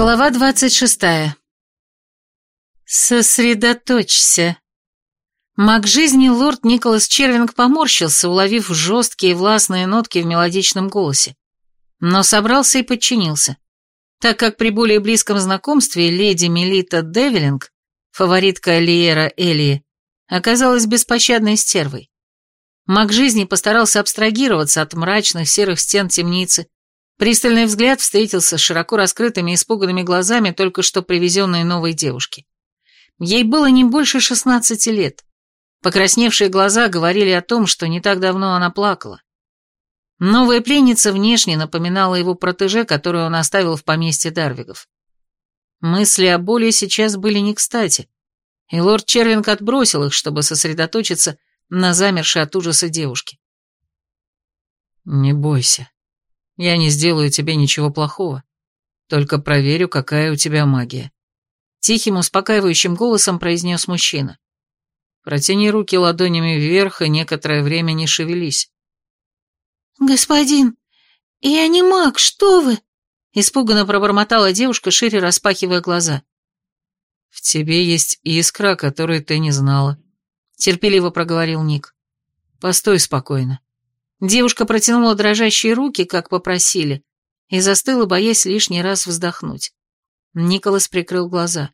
Глава двадцать шестая. Сосредоточься. Маг жизни лорд Николас Червинг поморщился, уловив жесткие властные нотки в мелодичном голосе. Но собрался и подчинился, так как при более близком знакомстве леди Мелита Девилинг, фаворитка Лиера Элии, оказалась беспощадной стервой. Маг жизни постарался абстрагироваться от мрачных серых стен темницы, Пристальный взгляд встретился с широко раскрытыми испуганными глазами только что привезенной новой девушки. Ей было не больше шестнадцати лет. Покрасневшие глаза говорили о том, что не так давно она плакала. Новая пленница внешне напоминала его протеже, которую он оставил в поместье Дарвигов. Мысли о боли сейчас были не кстати, и лорд Червинг отбросил их, чтобы сосредоточиться на замершей от ужаса девушке. «Не бойся», я не сделаю тебе ничего плохого. Только проверю, какая у тебя магия. Тихим, успокаивающим голосом произнес мужчина. Протяни руки ладонями вверх и некоторое время не шевелись. «Господин, я не маг, что вы?» Испуганно пробормотала девушка, шире распахивая глаза. «В тебе есть искра, которую ты не знала», — терпеливо проговорил Ник. «Постой спокойно. Девушка протянула дрожащие руки, как попросили, и застыла, боясь лишний раз вздохнуть. Николас прикрыл глаза.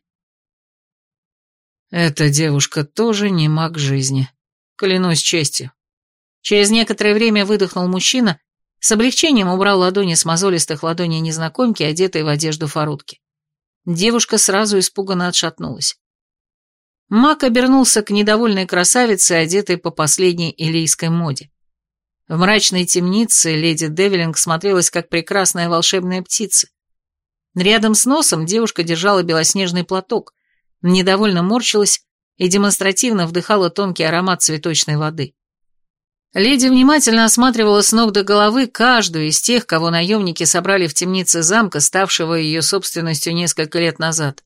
«Эта девушка тоже не маг жизни. Клянусь честью». Через некоторое время выдохнул мужчина, с облегчением убрал ладони с мозолистых ладоней незнакомки, одетой в одежду фарутки. Девушка сразу испуганно отшатнулась. Маг обернулся к недовольной красавице, одетой по последней илийской моде. В мрачной темнице леди Девилинг смотрелась как прекрасная волшебная птица. Рядом с носом девушка держала белоснежный платок, недовольно морщилась и демонстративно вдыхала тонкий аромат цветочной воды. Леди внимательно осматривала с ног до головы каждую из тех, кого наемники собрали в темнице замка, ставшего ее собственностью несколько лет назад.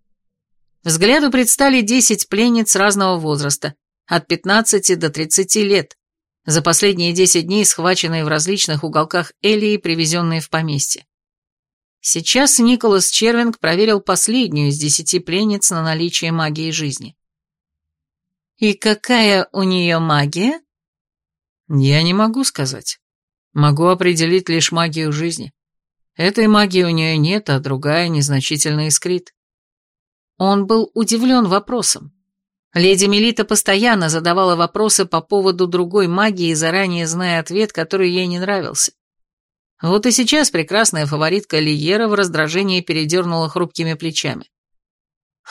Взгляду предстали десять пленниц разного возраста, от 15 до 30 лет, за последние десять дней схваченные в различных уголках Элии, привезенные в поместье. Сейчас Николас Червинг проверил последнюю из десяти пленниц на наличие магии жизни. «И какая у нее магия?» «Я не могу сказать. Могу определить лишь магию жизни. Этой магии у нее нет, а другая незначительно искрит». Он был удивлен вопросом. Леди Мелита постоянно задавала вопросы по поводу другой магии, заранее зная ответ, который ей не нравился. Вот и сейчас прекрасная фаворитка Лиера в раздражении передернула хрупкими плечами.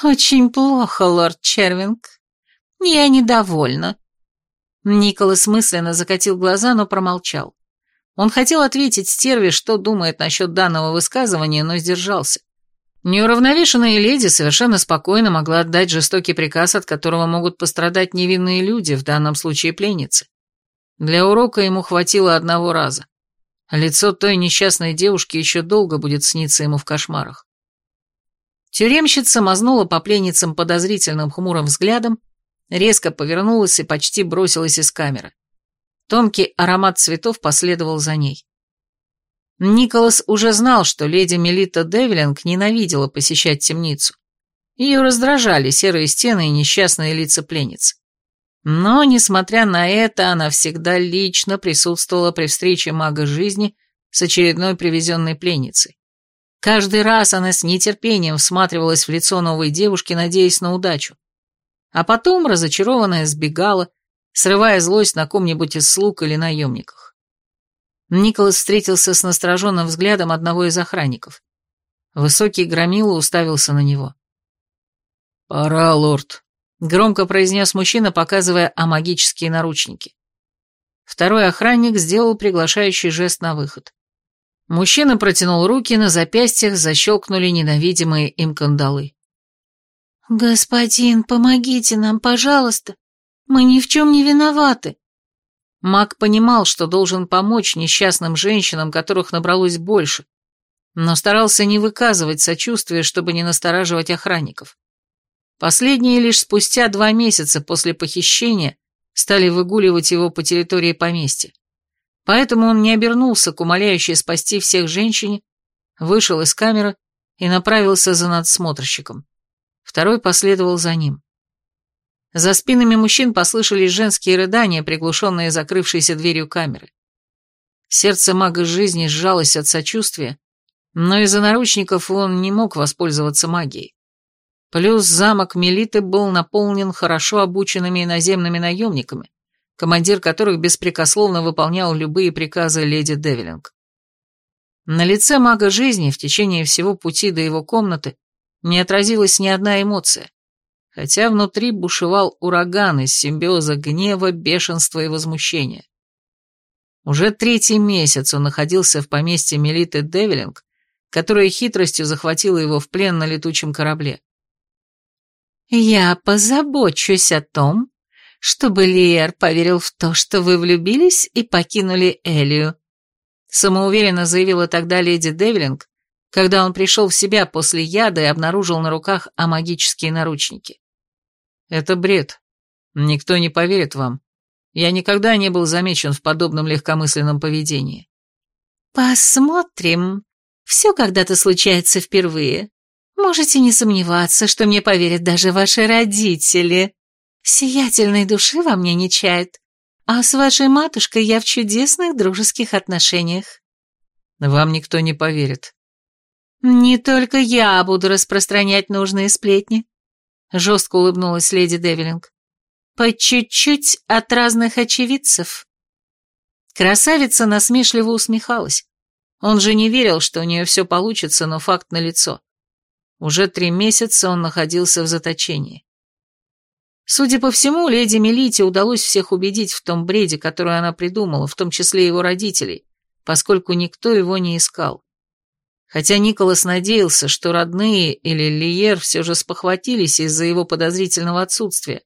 «Очень плохо, лорд Червинг. Я недовольна». Николас мысленно закатил глаза, но промолчал. Он хотел ответить стерве, что думает насчет данного высказывания, но сдержался. Неуравновешенная леди совершенно спокойно могла отдать жестокий приказ, от которого могут пострадать невинные люди, в данном случае пленницы. Для урока ему хватило одного раза. Лицо той несчастной девушки еще долго будет сниться ему в кошмарах. Тюремщица мазнула по пленницам подозрительным хмурым взглядом, резко повернулась и почти бросилась из камеры. Тонкий аромат цветов последовал за ней. Николас уже знал, что леди Мелита Девилинг ненавидела посещать темницу. Ее раздражали серые стены и несчастные лица пленниц. Но, несмотря на это, она всегда лично присутствовала при встрече мага жизни с очередной привезенной пленницей. Каждый раз она с нетерпением всматривалась в лицо новой девушки, надеясь на удачу. А потом, разочарованная, сбегала, срывая злость на ком-нибудь из слуг или наемниках. Николас встретился с настороженным взглядом одного из охранников. Высокий громила уставился на него. «Пора, лорд», — громко произнес мужчина, показывая амагические наручники. Второй охранник сделал приглашающий жест на выход. Мужчина протянул руки, на запястьях защелкнули ненавидимые им кандалы. «Господин, помогите нам, пожалуйста. Мы ни в чем не виноваты», Маг понимал, что должен помочь несчастным женщинам, которых набралось больше, но старался не выказывать сочувствия, чтобы не настораживать охранников. Последние лишь спустя два месяца после похищения стали выгуливать его по территории поместья. Поэтому он не обернулся к умоляющей спасти всех женщине, вышел из камеры и направился за надсмотрщиком. Второй последовал за ним. За спинами мужчин послышались женские рыдания, приглушенные закрывшейся дверью камеры. Сердце мага жизни сжалось от сочувствия, но из-за наручников он не мог воспользоваться магией. Плюс замок Мелиты был наполнен хорошо обученными иноземными наемниками, командир которых беспрекословно выполнял любые приказы леди Девилинг. На лице мага жизни в течение всего пути до его комнаты не отразилась ни одна эмоция, хотя внутри бушевал ураган из симбиоза гнева, бешенства и возмущения. Уже третий месяц он находился в поместье Мелиты Девилинг, которая хитростью захватила его в плен на летучем корабле. «Я позабочусь о том, чтобы Лиер поверил в то, что вы влюбились и покинули Элию», самоуверенно заявила тогда леди Девилинг, когда он пришел в себя после яда и обнаружил на руках амагические наручники. «Это бред. Никто не поверит вам. Я никогда не был замечен в подобном легкомысленном поведении». «Посмотрим. Все когда-то случается впервые. Можете не сомневаться, что мне поверят даже ваши родители. Сиятельной души во мне не чает, а с вашей матушкой я в чудесных дружеских отношениях». «Вам никто не поверит. «Не только я буду распространять нужные сплетни», — жестко улыбнулась леди Девилинг. «По чуть-чуть от разных очевидцев». Красавица насмешливо усмехалась. Он же не верил, что у нее все получится, но факт налицо. Уже три месяца он находился в заточении. Судя по всему, леди Мелите удалось всех убедить в том бреде, который она придумала, в том числе его родителей, поскольку никто его не искал. Хотя Николас надеялся, что родные или Лиер все же спохватились из-за его подозрительного отсутствия,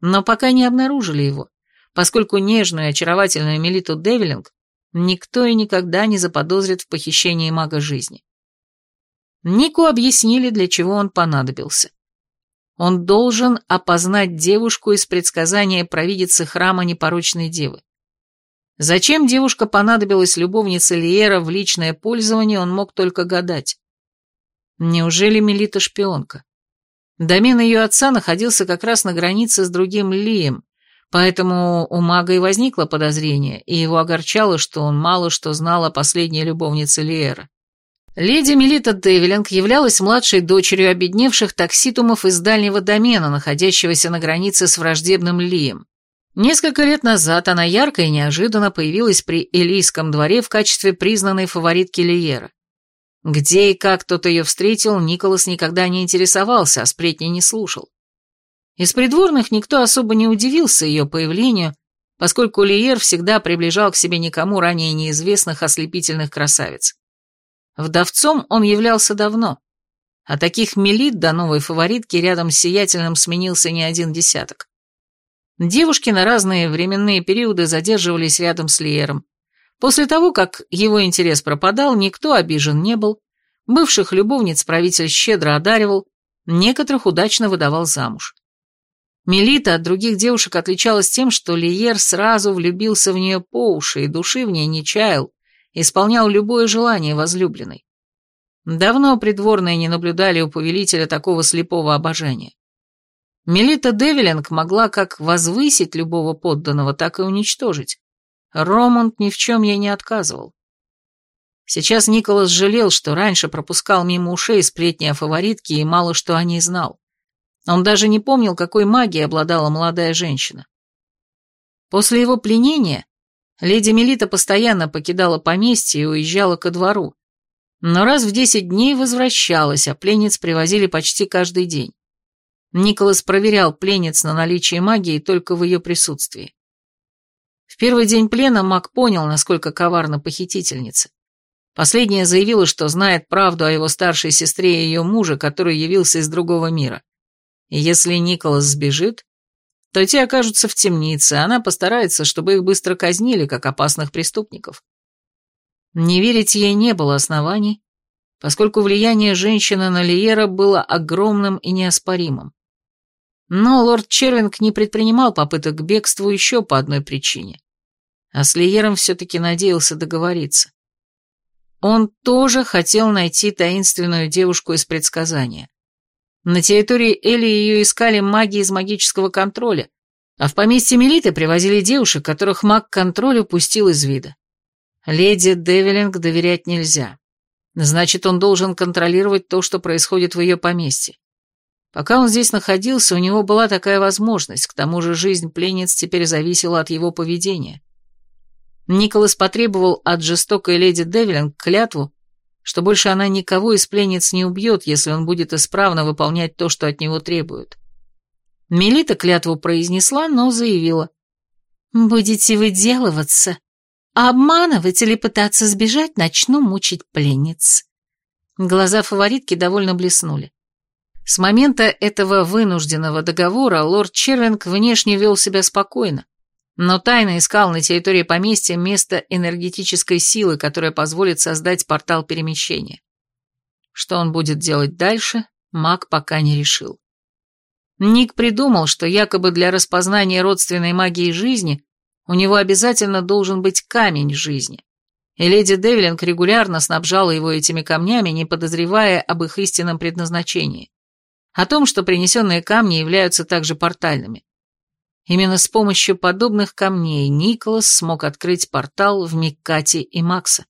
но пока не обнаружили его, поскольку нежную и очаровательную Мелиту Девилинг никто и никогда не заподозрит в похищении мага жизни. Нику объяснили, для чего он понадобился. Он должен опознать девушку из предсказания провидицы храма непорочной девы. Зачем девушка понадобилась любовнице Лиера в личное пользование, он мог только гадать. Неужели Мелита шпионка? Домен ее отца находился как раз на границе с другим Лием, поэтому у мага и возникло подозрение, и его огорчало, что он мало что знал о последней любовнице Лиера. Леди Мелита Девилинг являлась младшей дочерью обедневших такситумов из дальнего домена, находящегося на границе с враждебным Лием. Несколько лет назад она ярко и неожиданно появилась при Элийском дворе в качестве признанной фаворитки Лиера. Где и как кто-то ее встретил, Николас никогда не интересовался, а сплетни не слушал. Из придворных никто особо не удивился ее появлению, поскольку Лиер всегда приближал к себе никому ранее неизвестных ослепительных красавиц. Вдовцом он являлся давно, а таких мелит до новой фаворитки рядом с сиятельным сменился не один десяток. Девушки на разные временные периоды задерживались рядом с Лиером. После того, как его интерес пропадал, никто обижен не был, бывших любовниц правитель щедро одаривал, некоторых удачно выдавал замуж. Мелита от других девушек отличалась тем, что Лиер сразу влюбился в нее по уши и души в ней не чаял, исполнял любое желание возлюбленной. Давно придворные не наблюдали у повелителя такого слепого обожания. Мелита Девилинг могла как возвысить любого подданного, так и уничтожить. Ромунд ни в чем ей не отказывал. Сейчас Николас жалел, что раньше пропускал мимо ушей сплетни о фаворитке и мало что о ней знал. Он даже не помнил, какой магией обладала молодая женщина. После его пленения леди Мелита постоянно покидала поместье и уезжала ко двору, но раз в десять дней возвращалась, а пленниц привозили почти каждый день. Николас проверял пленниц на наличие магии только в ее присутствии. В первый день плена маг понял, насколько коварна похитительница. Последняя заявила, что знает правду о его старшей сестре и ее муже, который явился из другого мира. И если Николас сбежит, то те окажутся в темнице, а она постарается, чтобы их быстро казнили, как опасных преступников. Не верить ей не было оснований, поскольку влияние женщины на Лиера было огромным и неоспоримым. Но лорд Червинг не предпринимал попыток к бегству еще по одной причине. А с Лиером все-таки надеялся договориться. Он тоже хотел найти таинственную девушку из предсказания. На территории Эли ее искали маги из магического контроля, а в поместье Мелиты привозили девушек, которых маг-контроль упустил из вида. Леди Девилинг доверять нельзя. Значит, он должен контролировать то, что происходит в ее поместье. Пока он здесь находился, у него была такая возможность, к тому же жизнь пленниц теперь зависела от его поведения. Николас потребовал от жестокой леди Девилинг клятву, что больше она никого из пленниц не убьет, если он будет исправно выполнять то, что от него требуют. Мелита клятву произнесла, но заявила. «Будете выделываться, обманывать или пытаться сбежать, начну мучить пленниц». Глаза фаворитки довольно блеснули. С момента этого вынужденного договора лорд Червинг внешне вел себя спокойно, но тайно искал на территории поместья место энергетической силы, которая позволит создать портал перемещения. Что он будет делать дальше, маг пока не решил. Ник придумал, что якобы для распознания родственной магии жизни у него обязательно должен быть камень жизни, и леди Девилинг регулярно снабжала его этими камнями, не подозревая об их истинном предназначении, о том, что принесенные камни являются также портальными. Именно с помощью подобных камней Николас смог открыть портал в Миккате и Макса.